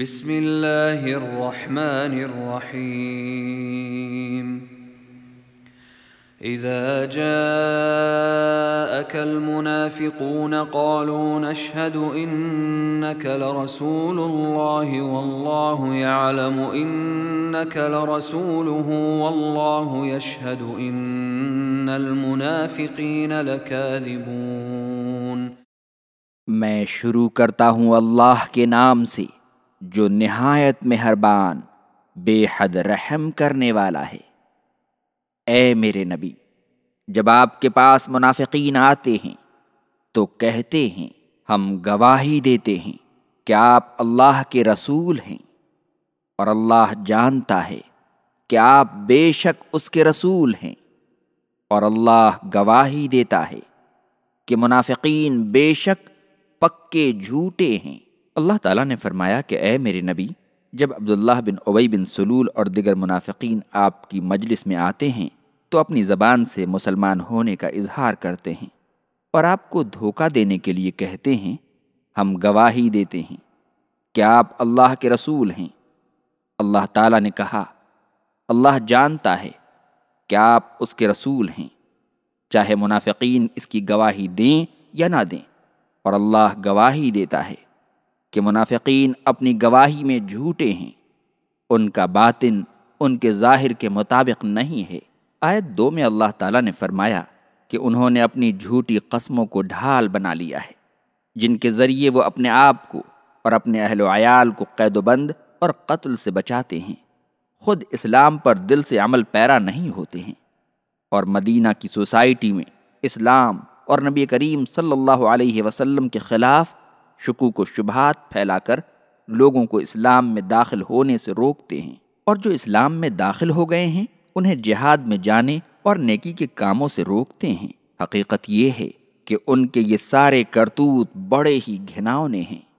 بسم الله الرحمن الرحيم إذا جاءك المنافقون قالوا نشهد إنك لرسول الله والله يعلم إنك لرسوله والله يشهد إن المنافقين لكاذبون میں شروع کرتا ہوں اللہ کے نام سے۔ جو نہایت مہربان، بے حد رحم کرنے والا ہے۔ اے میرے نبی، جب آپ کے پاس منافقین آتے ہیں، تو کہتے ہیں، ہم گواہی دیتے ہیں کہ آپ اللہ کے رسول ہیں۔ اور اللہ جانتا ہے کہ آپ بے شک اس کے رسول ہیں۔ اور اللہ گواہی دیتا ہے کہ منافقین بے شک پکے جھوٹے ہیں۔ اللہ تعالیٰ نے فرمایا کہ اے میرے نبی، جب عبداللہ بن اوئی بن سلول اور دیگر منافقین آپ کی مجلس میں آتے ہیں، تو اپنی زبان سے مسلمان ہونے کا اظہار کرتے ہیں اور آپ کو دھوکہ دینے کے لیے کہتے ہیں، ہم گواہی دیتے ہیں کہ آپ اللہ کے رسول ہیں۔ اللہ تعالیٰ نے کہا، اللہ جانتا ہے کہ آپ اس کے رسول ہیں۔ چاہے منافقین اس کی گواہی دیں یا نہ دیں، اور اللہ گواہی دیتا ہے۔ کہ منافقین اپنی گواہی میں جھوٹے ہیں۔ ان کا باطن ان کے ظاہر کے مطابق نہیں ہے۔ آیت دو میں اللہ تعالیٰ نے فرمایا کہ انہوں نے اپنی جھوٹی قسموں کو ڈھال بنا لیا ہے، جن کے ذریعے وہ اپنے آپ کو اور اپنے اہل و عیال کو قید و بند اور قتل سے بچاتے ہیں۔ خود اسلام پر دل سے عمل پیرا نہیں ہوتے ہیں۔ اور مدینہ کی سوسائٹی میں اسلام اور نبی کریم صلی اللہ علیہ وسلم کے خلاف شکوک و شبہات پھیلا کر لوگوں کو اسلام میں داخل ہونے سے روکتے ہیں۔ اور جو اسلام میں داخل ہو گئے ہیں، انہیں جہاد میں جانے اور نیکی کے کاموں سے روکتے ہیں۔ حقیقت یہ ہے کہ ان کے یہ سارے کرتوت بڑے ہی گھناؤنے ہیں۔